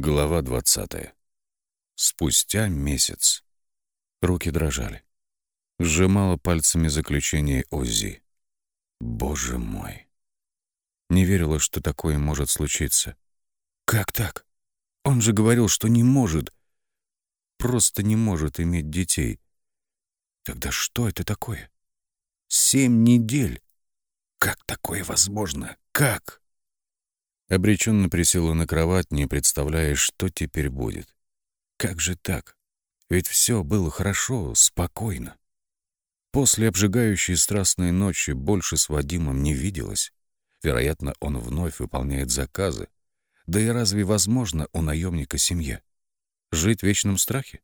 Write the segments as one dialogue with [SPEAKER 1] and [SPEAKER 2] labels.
[SPEAKER 1] Глава 20. Спустя месяц. Руки дрожали. Сжимала пальцами заключение ОЗИ. Боже мой. Не верила, что такое может случиться. Как так? Он же говорил, что не может. Просто не может иметь детей. Тогда что это такое? Семь недель. Как такое возможно? Как? Обреченно присела на кровать, не представляя, что теперь будет. Как же так? Ведь все было хорошо, спокойно. После обжигающей страстной ночи больше с Вадимом не виделась. Вероятно, он вновь выполняет заказы. Да и разве возможно у наемника семья? Жить в вечном страхе?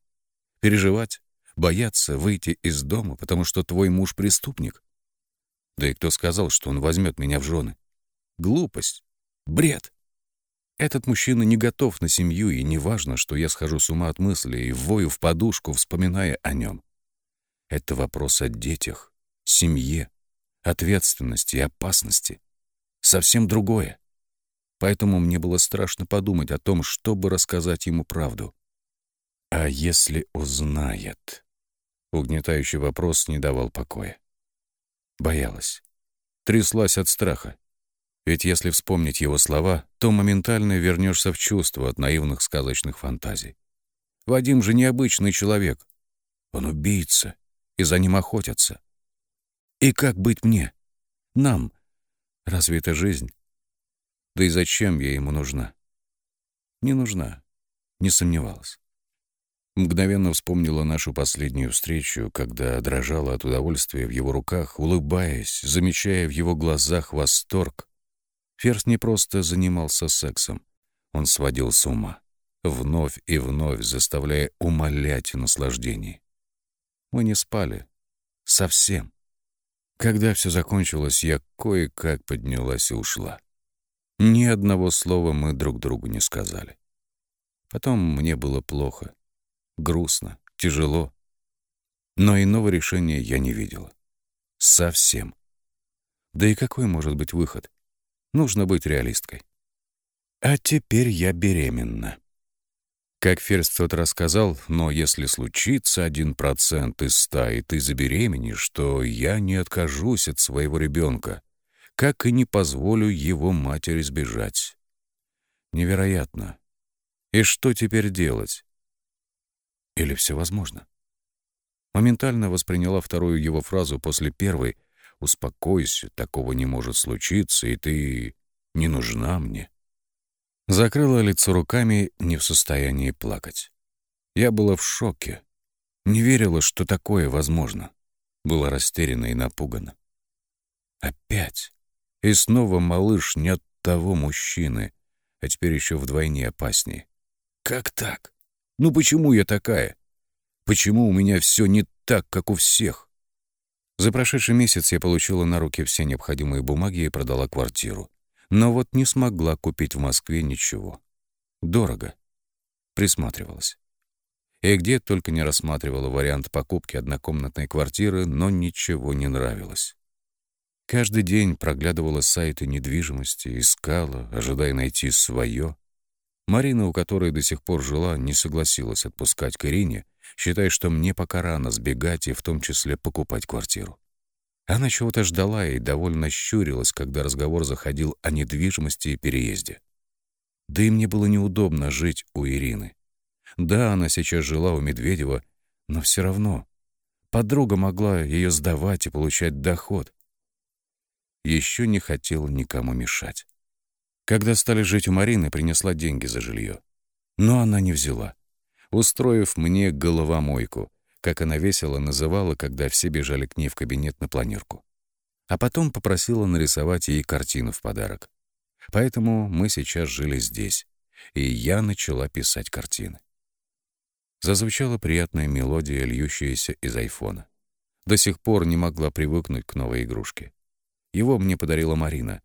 [SPEAKER 1] Переживать? Бояться выйти из дома, потому что твой муж преступник? Да и кто сказал, что он возьмет меня в жены? Глупость. Бред. Этот мужчина не готов на семью, и не важно, что я схожу с ума от мысли и вою в подушку, вспоминая о нем. Это вопрос о детях, семье, ответственности и опасности. Совсем другое. Поэтому мне было страшно подумать о том, чтобы рассказать ему правду. А если узнает? Угнетающий вопрос не давал покоя. Боялась. Тряслась от страха. Ведь если вспомнить его слова, то моментально вернешься в чувство от наивных сказочных фантазий. Вадим же необычный человек. Он убийца, и за ним охотятся. И как быть мне? Нам? Разве это жизнь? Да и зачем я ему нужна? Не нужна, не сомневалась. Мгновенно вспомнила нашу последнюю встречу, когда дрожала от удовольствия в его руках, улыбаясь, замечая в его глазах восторг, Ферс не просто занимался сексом. Он сводил с ума, вновь и вновь заставляя умолять наслаждений. Мы не спали. Совсем. Когда все закончилось, я кое-как поднялась и ушла. Ни одного слова мы друг другу не сказали. Потом мне было плохо, грустно, тяжело. Но иного решения я не видела. Совсем. Да и какой может быть выход? Нужно быть реалисткой. А теперь я беременна. Как Ферст тот рассказал, но если случится один процент из ста, и ты забеременеешь, то я не откажусь от своего ребенка, как и не позволю его матери сбежать. Невероятно. И что теперь делать? Или все возможно? Моментально восприняла вторую его фразу после первой, Успокойся, такого не может случиться, и ты не нужна мне. Закрыла лицо руками, не в состоянии плакать. Я была в шоке. Не верила, что такое возможно. Была растеряна и напугана. Опять. И снова малыш не от того мужчины, а теперь еще вдвойне опаснее. Как так? Ну почему я такая? Почему у меня все не так, как у всех? За прошедший месяц я получила на руки все необходимые бумаги и продала квартиру. Но вот не смогла купить в Москве ничего. Дорого. Присматривалась. И где только не рассматривала вариант покупки однокомнатной квартиры, но ничего не нравилось. Каждый день проглядывала сайты недвижимости, искала, ожидая найти свое. Марина, у которой до сих пор жила, не согласилась отпускать к Ирине, считая, что мне пока рано сбегать и в том числе покупать квартиру. Она чего-то ждала и довольно щурилась, когда разговор заходил о недвижимости и переезде. Да и мне было неудобно жить у Ирины. Да, она сейчас жила у Медведева, но все равно. Подруга могла ее сдавать и получать доход. Еще не хотела никому мешать. Когда стали жить у Марины, принесла деньги за жилье. Но она не взяла устроив мне головомойку, как она весело называла, когда все бежали к ней в кабинет на планерку. А потом попросила нарисовать ей картину в подарок. Поэтому мы сейчас жили здесь, и я начала писать картины. Зазвучала приятная мелодия, льющаяся из айфона. До сих пор не могла привыкнуть к новой игрушке. Его мне подарила Марина,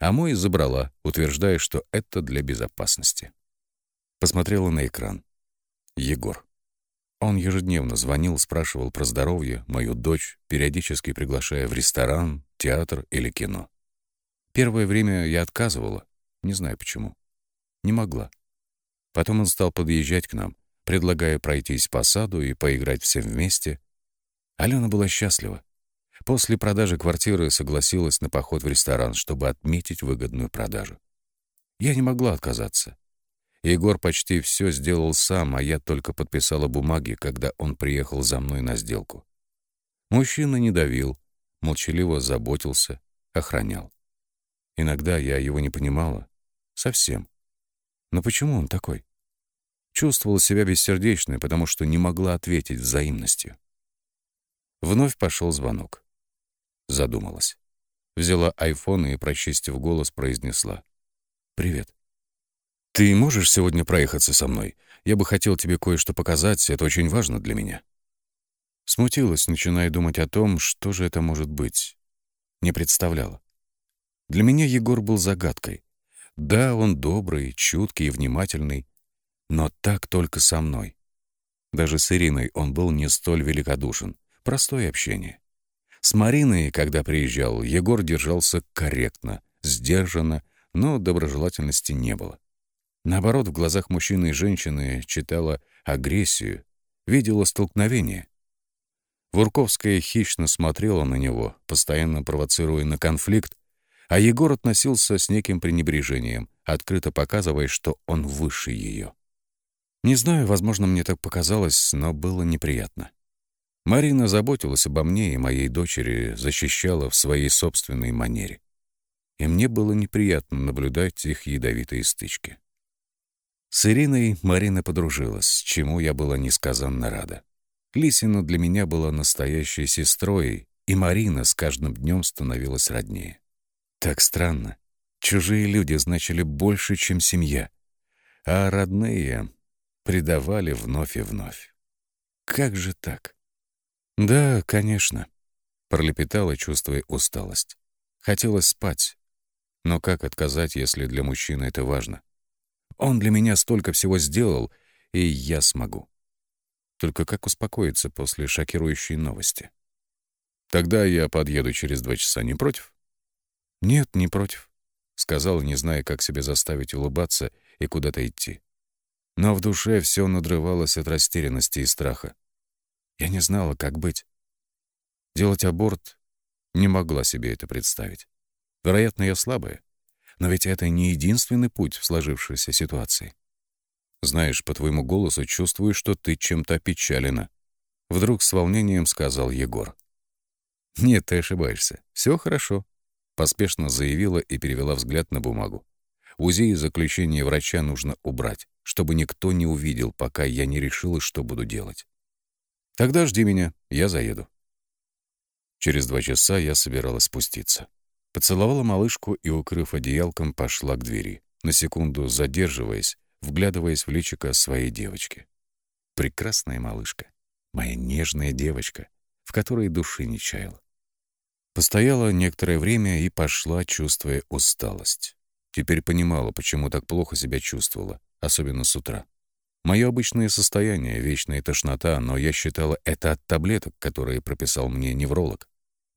[SPEAKER 1] а мой забрала, утверждая, что это для безопасности. Посмотрела на экран. Егор. Он ежедневно звонил, спрашивал про здоровье, мою дочь, периодически приглашая в ресторан, театр или кино. Первое время я отказывала, не знаю почему. Не могла. Потом он стал подъезжать к нам, предлагая пройтись по саду и поиграть всем вместе. Алена была счастлива. После продажи квартиры согласилась на поход в ресторан, чтобы отметить выгодную продажу. Я не могла отказаться. Егор почти все сделал сам, а я только подписала бумаги, когда он приехал за мной на сделку. Мужчина не давил, молчаливо заботился, охранял. Иногда я его не понимала. Совсем. Но почему он такой? Чувствовала себя бессердечной, потому что не могла ответить взаимностью. Вновь пошел звонок. Задумалась. Взяла айфон и, прочистив голос, произнесла. «Привет. Ты можешь сегодня проехаться со мной? Я бы хотел тебе кое-что показать, это очень важно для меня». Смутилась, начиная думать о том, что же это может быть. Не представляла. Для меня Егор был загадкой. Да, он добрый, чуткий и внимательный, но так только со мной. Даже с Ириной он был не столь великодушен. Простое общение. С Мариной, когда приезжал, Егор держался корректно, сдержанно, но доброжелательности не было. Наоборот, в глазах мужчины и женщины читала агрессию, видела столкновение. Вурковская хищно смотрела на него, постоянно провоцируя на конфликт, а Егор относился с неким пренебрежением, открыто показывая, что он выше ее. Не знаю, возможно, мне так показалось, но было неприятно. Марина заботилась обо мне и моей дочери, защищала в своей собственной манере. И мне было неприятно наблюдать их ядовитые стычки. С Ириной Марина подружилась, чему я была несказанно рада. Лисина для меня была настоящей сестрой, и Марина с каждым днем становилась роднее. Так странно. Чужие люди значили больше, чем семья, а родные предавали вновь и вновь. Как же так? Да, конечно, пролепетала, чувствуя усталость. Хотелось спать. Но как отказать, если для мужчины это важно? Он для меня столько всего сделал, и я смогу. Только как успокоиться после шокирующей новости? Тогда я подъеду через два часа, не против? «Нет, не против», — сказал, не зная, как себе заставить улыбаться и куда-то идти. Но в душе все надрывалось от растерянности и страха. Я не знала, как быть. Делать аборт не могла себе это представить. Вероятно, я слабая. Но ведь это не единственный путь в сложившейся ситуации. Знаешь, по твоему голосу чувствую, что ты чем-то опечалена. Вдруг с волнением сказал Егор. Нет, ты ошибаешься. Все хорошо. Поспешно заявила и перевела взгляд на бумагу. УЗИ и заключение врача нужно убрать, чтобы никто не увидел, пока я не решила, что буду делать. Тогда жди меня, я заеду. Через два часа я собиралась спуститься. Поцеловала малышку и, укрыв одеялком, пошла к двери, на секунду задерживаясь, вглядываясь в личико своей девочки. Прекрасная малышка, моя нежная девочка, в которой души не чаяла. Постояла некоторое время и пошла, чувствуя усталость. Теперь понимала, почему так плохо себя чувствовала, особенно с утра. Мое обычное состояние — вечная тошнота, но я считала это от таблеток, которые прописал мне невролог.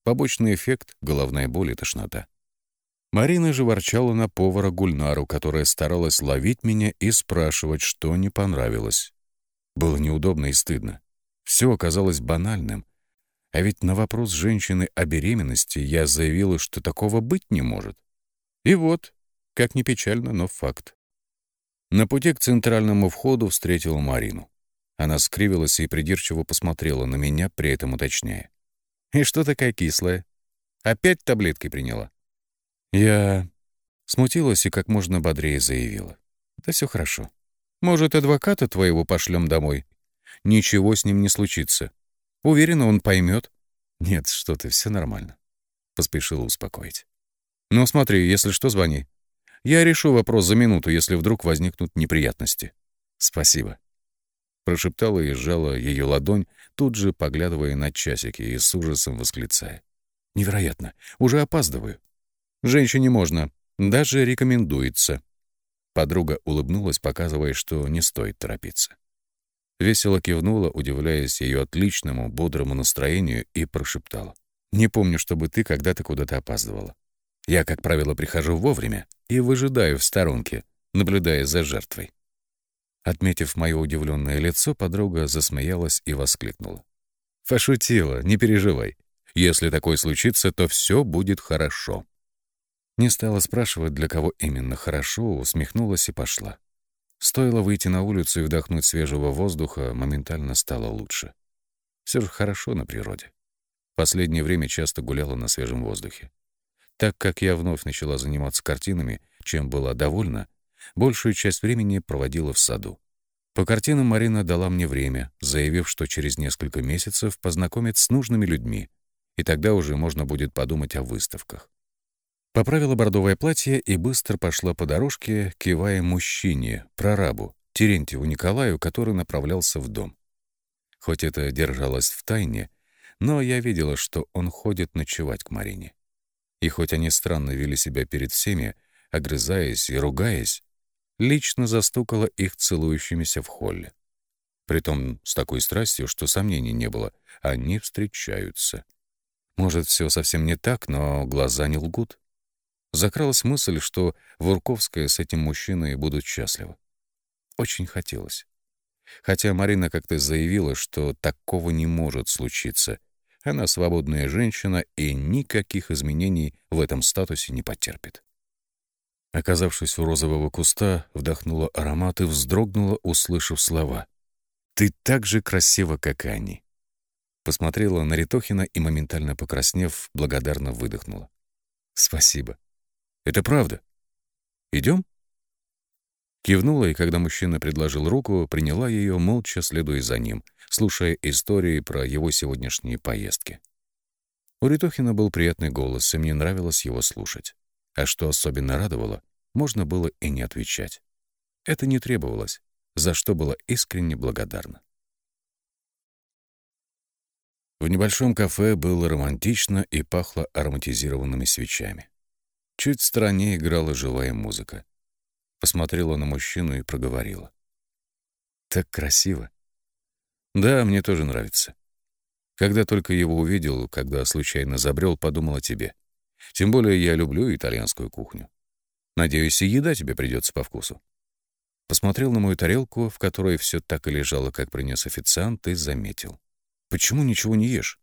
[SPEAKER 1] Побочный эффект — головная боль и тошнота. Марина же ворчала на повара Гульнару, которая старалась ловить меня и спрашивать, что не понравилось. Было неудобно и стыдно. Все оказалось банальным, а ведь на вопрос женщины о беременности я заявила, что такого быть не может. И вот, как ни печально, но факт. На пути к центральному входу встретила Марину. Она скривилась и придирчиво посмотрела на меня, при этом уточняя. «И что такая кислая? Опять таблетки приняла?» Я смутилась и как можно бодрее заявила. «Да все хорошо. Может, адвоката твоего пошлем домой? Ничего с ним не случится. Уверена, он поймет. Нет, что ты, все нормально. Поспешила успокоить. Ну, смотри, если что, звони. Я решу вопрос за минуту, если вдруг возникнут неприятности. Спасибо. Прошептала и сжала ее ладонь, тут же поглядывая на часики и с ужасом восклицая. Невероятно, уже опаздываю. Женщине можно, даже рекомендуется. Подруга улыбнулась, показывая, что не стоит торопиться. Весело кивнула, удивляясь ее отличному, бодрому настроению, и прошептала. «Не помню, чтобы ты когда-то куда-то опаздывала. Я, как правило, прихожу вовремя и выжидаю в сторонке, наблюдая за жертвой». Отметив мое удивленное лицо, подруга засмеялась и воскликнула. «Пошутила, не переживай. Если такое случится, то все будет хорошо». Не стала спрашивать, для кого именно хорошо, усмехнулась и пошла. Стоило выйти на улицу и вдохнуть свежего воздуха, моментально стало лучше. Все же хорошо на природе. Последнее время часто гуляла на свежем воздухе. Так как я вновь начала заниматься картинами, чем была довольна, большую часть времени проводила в саду. По картинам Марина дала мне время, заявив, что через несколько месяцев познакомит с нужными людьми, и тогда уже можно будет подумать о выставках. Поправила бордовое платье и быстро пошла по дорожке, кивая мужчине, прорабу, Терентьеву Николаю, который направлялся в дом. Хоть это держалось в тайне, но я видела, что он ходит ночевать к Марине. И хоть они странно вели себя перед всеми, огрызаясь и ругаясь, лично застукала их целующимися в холле. Притом с такой страстью, что сомнений не было, они встречаются. Может, все совсем не так, но глаза не лгут. Закралась мысль, что Вурковская с этим мужчиной будут счастливы. Очень хотелось. Хотя Марина как-то заявила, что такого не может случиться. Она свободная женщина и никаких изменений в этом статусе не потерпит. Оказавшись у розового куста, вдохнула аромат и вздрогнула, услышав слова. «Ты так же красива, как и они». Посмотрела на Ритохина и, моментально покраснев, благодарно выдохнула. «Спасибо. Это правда. Идем?» Кивнула, и когда мужчина предложил руку, приняла ее, молча следуя за ним, слушая истории про его сегодняшние поездки. У Ритохина был приятный голос, и мне нравилось его слушать. А что особенно радовало, можно было и не отвечать. Это не требовалось, за что была искренне благодарна. В небольшом кафе было романтично и пахло ароматизированными свечами. Чуть в стороне играла живая музыка. Посмотрела на мужчину и проговорила. «Так красиво». «Да, мне тоже нравится. Когда только его увидел, когда случайно забрел, подумал о тебе. Тем более я люблю итальянскую кухню. Надеюсь, и еда тебе придется по вкусу. Посмотрел на мою тарелку, в которой все так и лежало, как принес официант, и заметил. «Почему ничего не ешь?»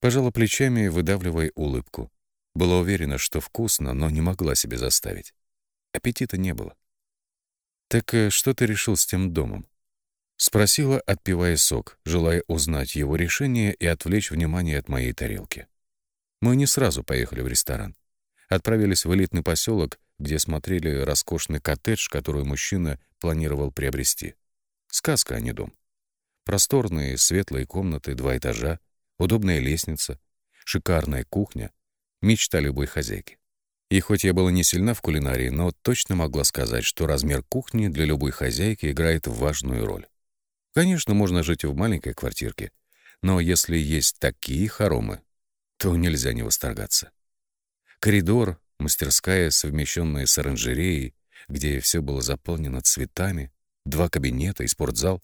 [SPEAKER 1] Пожала плечами, выдавливая улыбку. Была уверена, что вкусно, но не могла себе заставить. Аппетита не было. «Так э, что ты решил с тем домом?» Спросила, отпивая сок, желая узнать его решение и отвлечь внимание от моей тарелки. Мы не сразу поехали в ресторан. Отправились в элитный поселок, где смотрели роскошный коттедж, который мужчина планировал приобрести. Сказка, а не дом. Просторные, светлые комнаты, два этажа, удобная лестница, шикарная кухня — мечта любой хозяйки. И хоть я была не сильна в кулинарии, но точно могла сказать, что размер кухни для любой хозяйки играет важную роль. Конечно, можно жить в маленькой квартирке, но если есть такие хоромы, то нельзя не восторгаться. Коридор, мастерская, совмещенная с оранжереей, где все было заполнено цветами, два кабинета и спортзал.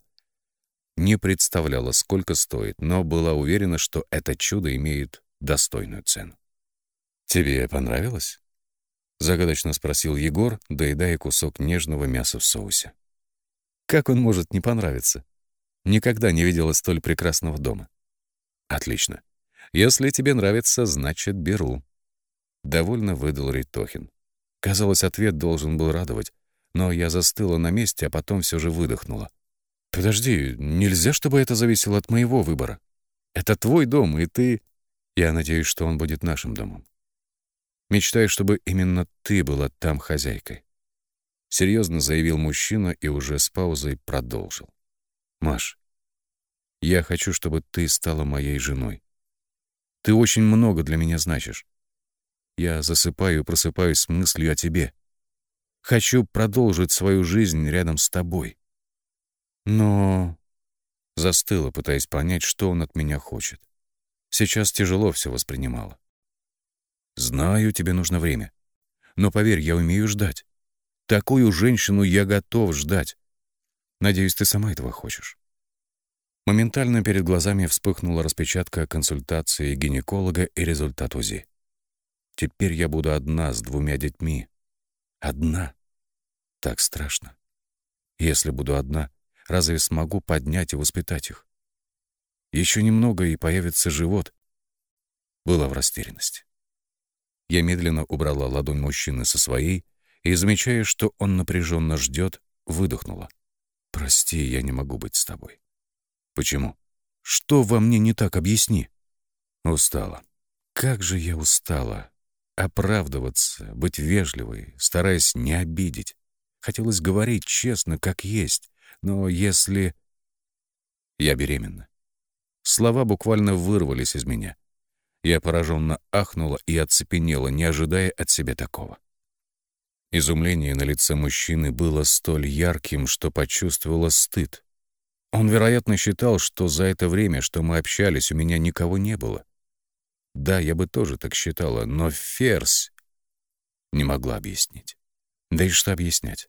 [SPEAKER 1] Не представляла, сколько стоит, но была уверена, что это чудо имеет достойную цену. «Тебе понравилось?» — загадочно спросил Егор, доедая кусок нежного мяса в соусе. «Как он может не понравиться? Никогда не видела столь прекрасного дома». «Отлично. Если тебе нравится, значит, беру», Довольно выдал Ритохин. Казалось, ответ должен был радовать, но я застыла на месте, а потом все же выдохнула. «Подожди, нельзя, чтобы это зависело от моего выбора. Это твой дом, и ты...» Я надеюсь, что он будет нашим домом. Мечтаю, чтобы именно ты была там хозяйкой. Серьезно заявил мужчина и уже с паузой продолжил. Маш, я хочу, чтобы ты стала моей женой. Ты очень много для меня значишь. Я засыпаю и просыпаюсь с мыслью о тебе. Хочу продолжить свою жизнь рядом с тобой. Но... Застыла, пытаясь понять, что он от меня хочет. Сейчас тяжело все воспринимала. Знаю, тебе нужно время. Но поверь, я умею ждать. Такую женщину я готов ждать. Надеюсь, ты сама этого хочешь. Моментально перед глазами вспыхнула распечатка консультации гинеколога и результат УЗИ. Теперь я буду одна с двумя детьми. Одна. Так страшно. Если буду одна, разве смогу поднять и воспитать их? Еще немного, и появится живот. Была в растерянности. Я медленно убрала ладонь мужчины со своей и, замечая, что он напряженно ждет, выдохнула. «Прости, я не могу быть с тобой». «Почему? Что во мне не так, объясни». «Устала. Как же я устала. Оправдываться, быть вежливой, стараясь не обидеть. Хотелось говорить честно, как есть. Но если... Я беременна. Слова буквально вырвались из меня. Я пораженно ахнула и оцепенела, не ожидая от себя такого. Изумление на лице мужчины было столь ярким, что почувствовала стыд. Он, вероятно, считал, что за это время, что мы общались, у меня никого не было. Да, я бы тоже так считала, но Ферзь не могла объяснить. Да и что объяснять?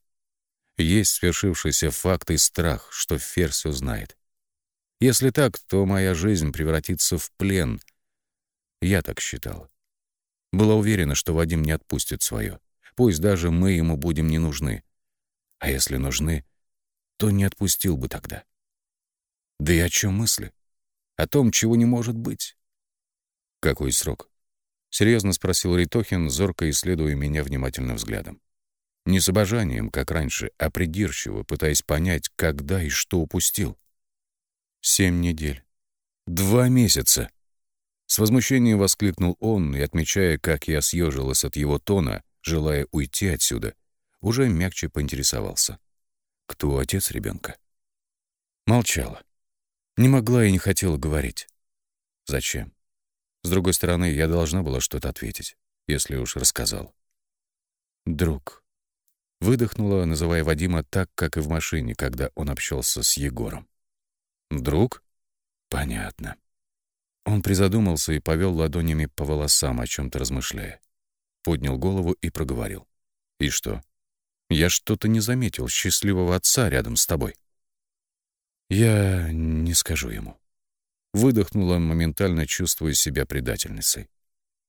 [SPEAKER 1] Есть свершившийся факт и страх, что Ферзь узнает. Если так, то моя жизнь превратится в плен. Я так считала. Была уверена, что Вадим не отпустит свое. Пусть даже мы ему будем не нужны. А если нужны, то не отпустил бы тогда. Да и о чем мысли? О том, чего не может быть. Какой срок? Серьезно спросил Ритохин, зорко исследуя меня внимательным взглядом. Не с обожанием, как раньше, а придирчиво, пытаясь понять, когда и что упустил. Семь недель. Два месяца. С возмущением воскликнул он и, отмечая, как я съежилась от его тона, желая уйти отсюда, уже мягче поинтересовался. Кто отец ребенка? Молчала. Не могла и не хотела говорить. Зачем? С другой стороны, я должна была что-то ответить, если уж рассказал. Друг. Выдохнула, называя Вадима так, как и в машине, когда он общался с Егором. «Друг?» «Понятно». Он призадумался и повел ладонями по волосам, о чем то размышляя. Поднял голову и проговорил. «И что? Я что-то не заметил счастливого отца рядом с тобой». «Я не скажу ему». Выдохнула, моментально чувствуя себя предательницей.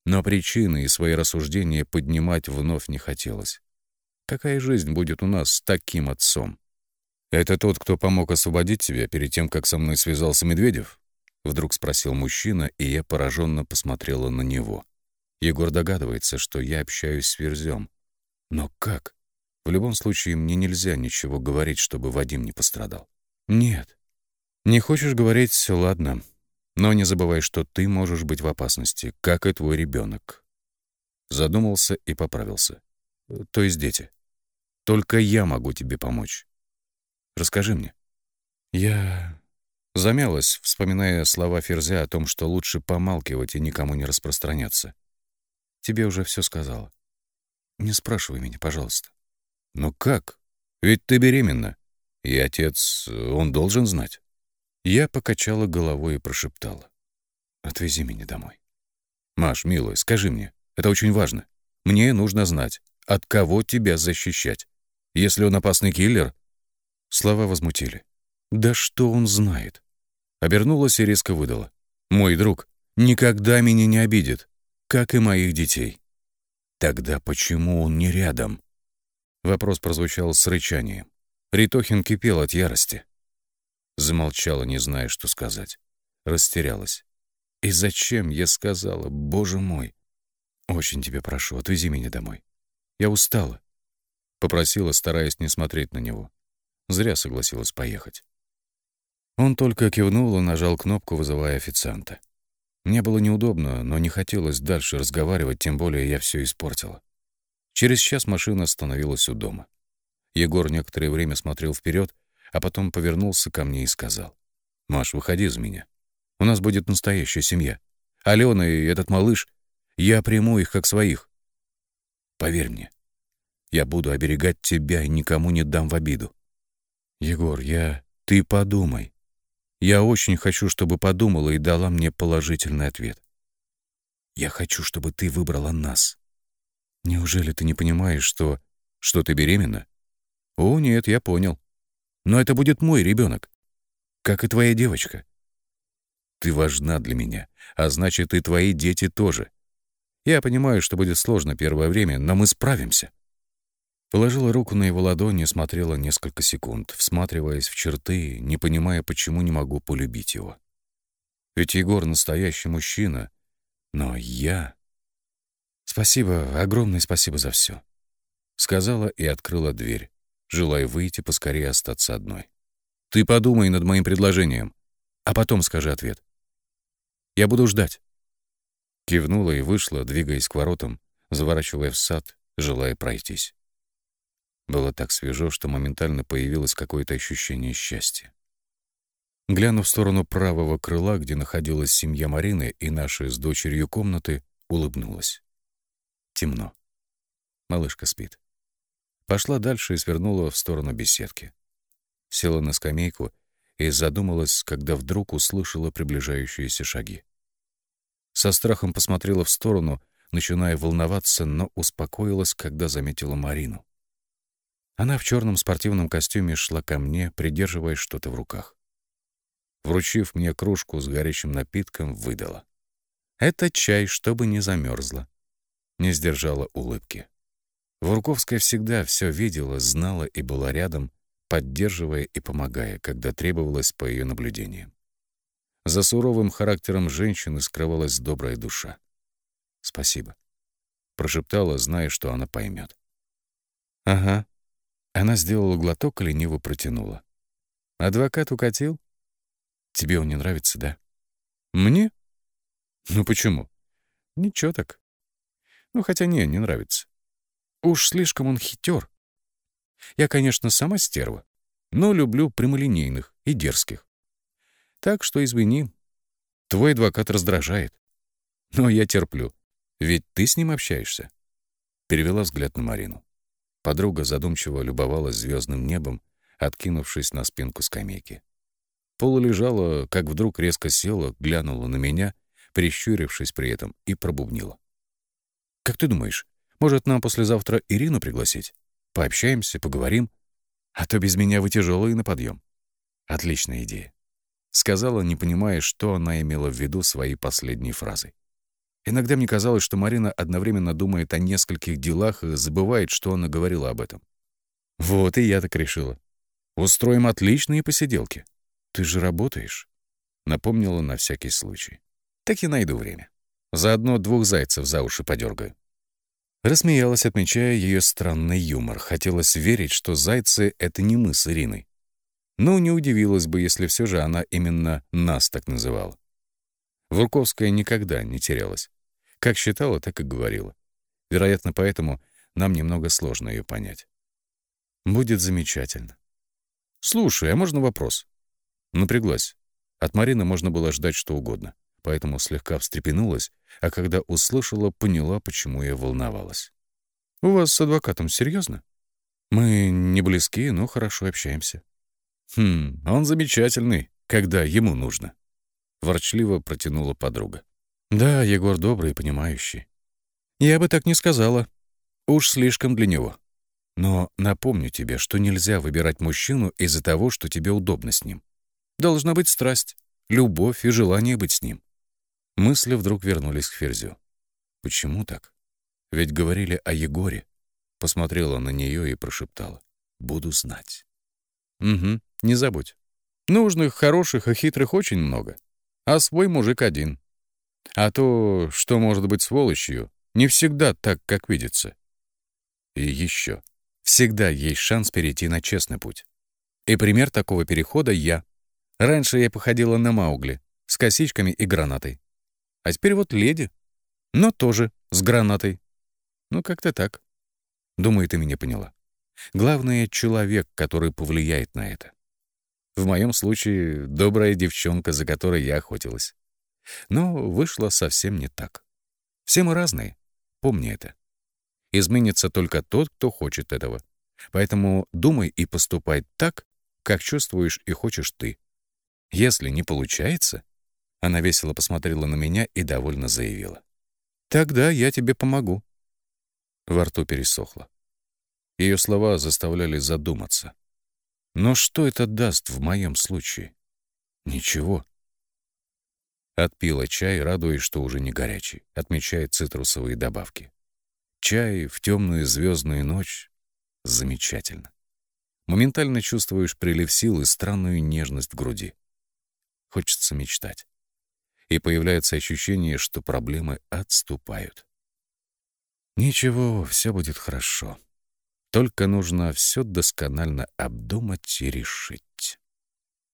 [SPEAKER 1] Но причины и свои рассуждения поднимать вновь не хотелось. Какая жизнь будет у нас с таким отцом? «Это тот, кто помог освободить тебя перед тем, как со мной связался Медведев?» Вдруг спросил мужчина, и я пораженно посмотрела на него. Егор догадывается, что я общаюсь с Верзем. Но как? В любом случае, мне нельзя ничего говорить, чтобы Вадим не пострадал. Нет. Не хочешь говорить — ладно. Но не забывай, что ты можешь быть в опасности, как и твой ребенок. Задумался и поправился. То есть дети. Только я могу тебе помочь. Расскажи мне. Я замялась, вспоминая слова Ферзя о том, что лучше помалкивать и никому не распространяться. Тебе уже все сказала. Не спрашивай меня, пожалуйста. Но как? Ведь ты беременна. И отец, он должен знать. Я покачала головой и прошептала. Отвези меня домой. Маш, милая, скажи мне, это очень важно. Мне нужно знать, от кого тебя защищать. Если он опасный киллер... Слова возмутили. Да что он знает? Обернулась и резко выдала. Мой друг никогда меня не обидит, как и моих детей. Тогда почему он не рядом? Вопрос прозвучал с рычанием. Ритохин кипел от ярости. Замолчала, не зная, что сказать. Растерялась. И зачем я сказала, боже мой? Очень тебя прошу, отвези меня домой. Я устала. Попросила, стараясь не смотреть на него. Зря согласилась поехать. Он только кивнул и нажал кнопку, вызывая официанта. Мне было неудобно, но не хотелось дальше разговаривать, тем более я все испортила. Через час машина остановилась у дома. Егор некоторое время смотрел вперед, а потом повернулся ко мне и сказал. «Маш, выходи из меня. У нас будет настоящая семья. Алена и этот малыш, я приму их как своих. Поверь мне, я буду оберегать тебя и никому не дам в обиду. Егор, я... Ты подумай. Я очень хочу, чтобы подумала и дала мне положительный ответ. Я хочу, чтобы ты выбрала нас. Неужели ты не понимаешь, что... Что ты беременна? О, нет, я понял. Но это будет мой ребенок, как и твоя девочка. Ты важна для меня, а значит, и твои дети тоже. Я понимаю, что будет сложно первое время, но мы справимся. Положила руку на его ладонь и смотрела несколько секунд, всматриваясь в черты, не понимая, почему не могу полюбить его. Ведь Егор настоящий мужчина, но я... Спасибо, огромное спасибо за все. Сказала и открыла дверь, желая выйти, поскорее остаться одной. Ты подумай над моим предложением, а потом скажи ответ. Я буду ждать. Кивнула и вышла, двигаясь к воротам, заворачивая в сад, желая пройтись. Было так свежо, что моментально появилось какое-то ощущение счастья. Глянув в сторону правого крыла, где находилась семья Марины и наши с дочерью комнаты, улыбнулась. Темно. Малышка спит. Пошла дальше и свернула в сторону беседки. Села на скамейку и задумалась, когда вдруг услышала приближающиеся шаги. Со страхом посмотрела в сторону, начиная волноваться, но успокоилась, когда заметила Марину. Она в черном спортивном костюме шла ко мне, придерживая что-то в руках вручив мне кружку с горячим напитком, выдала. «Это чай, чтобы не замерзло». Не сдержала улыбки. Вурковская всегда все видела, знала и была рядом, поддерживая и помогая, когда требовалось по ее наблюдениям. За суровым характером женщины скрывалась добрая душа. «Спасибо», — прошептала, зная, что она поймет. «Ага». Она сделала глоток и лениво протянула. «Адвокат укатил?» Тебе он не нравится, да? Мне? Ну почему? Ничего так. Ну, хотя не, не нравится. Уж слишком он хитер. Я, конечно, сама стерва, но люблю прямолинейных и дерзких. Так что извини, твой адвокат раздражает. Но я терплю, ведь ты с ним общаешься. Перевела взгляд на Марину. Подруга задумчиво любовалась звездным небом, откинувшись на спинку скамейки. Полулежала, как вдруг резко села, глянула на меня, прищурившись при этом, и пробубнила. «Как ты думаешь, может, нам послезавтра Ирину пригласить? Пообщаемся, поговорим? А то без меня вы тяжелые на подъем». «Отличная идея», — сказала, не понимая, что она имела в виду своей последней фразой. Иногда мне казалось, что Марина одновременно думает о нескольких делах и забывает, что она говорила об этом. Вот и я так решила. Устроим отличные посиделки. «Ты же работаешь?» — напомнила на всякий случай. «Так и найду время. Заодно двух зайцев за уши подергаю». Рассмеялась, отмечая ее странный юмор. Хотелось верить, что зайцы — это не мы с Ириной. Но не удивилась бы, если все же она именно нас так называла. Вурковская никогда не терялась. Как считала, так и говорила. Вероятно, поэтому нам немного сложно ее понять. Будет замечательно. Слушай, а можно вопрос? Напряглась. От Марины можно было ждать что угодно, поэтому слегка встрепенулась, а когда услышала, поняла, почему я волновалась. «У вас с адвокатом серьезно? Мы не близки, но хорошо общаемся». «Хм, он замечательный, когда ему нужно», — ворчливо протянула подруга. «Да, Егор добрый и понимающий. Я бы так не сказала. Уж слишком для него. Но напомню тебе, что нельзя выбирать мужчину из-за того, что тебе удобно с ним. Должна быть страсть, любовь и желание быть с ним. Мысли вдруг вернулись к Ферзю. Почему так? Ведь говорили о Егоре. Посмотрела на нее и прошептала. Буду знать. Угу, не забудь. Нужных, хороших и хитрых очень много. А свой мужик один. А то, что может быть сволочью, не всегда так, как видится. И еще. Всегда есть шанс перейти на честный путь. И пример такого перехода я. Раньше я походила на Маугли, с косичками и гранатой. А теперь вот леди, но тоже с гранатой. Ну, как-то так. Думаю, ты меня поняла. Главное — человек, который повлияет на это. В моем случае — добрая девчонка, за которой я охотилась. Но вышло совсем не так. Все мы разные, помни это. Изменится только тот, кто хочет этого. Поэтому думай и поступай так, как чувствуешь и хочешь ты. Если не получается, она весело посмотрела на меня и довольно заявила. «Тогда я тебе помогу». Во рту пересохло. Ее слова заставляли задуматься. Но что это даст в моем случае? Ничего. Отпила чай, радуясь, что уже не горячий, отмечая цитрусовые добавки. Чай в темную звездную ночь замечательно. Моментально чувствуешь прилив сил и странную нежность в груди. Хочется мечтать. И появляется ощущение, что проблемы отступают. Ничего, все будет хорошо. Только нужно все досконально обдумать и решить.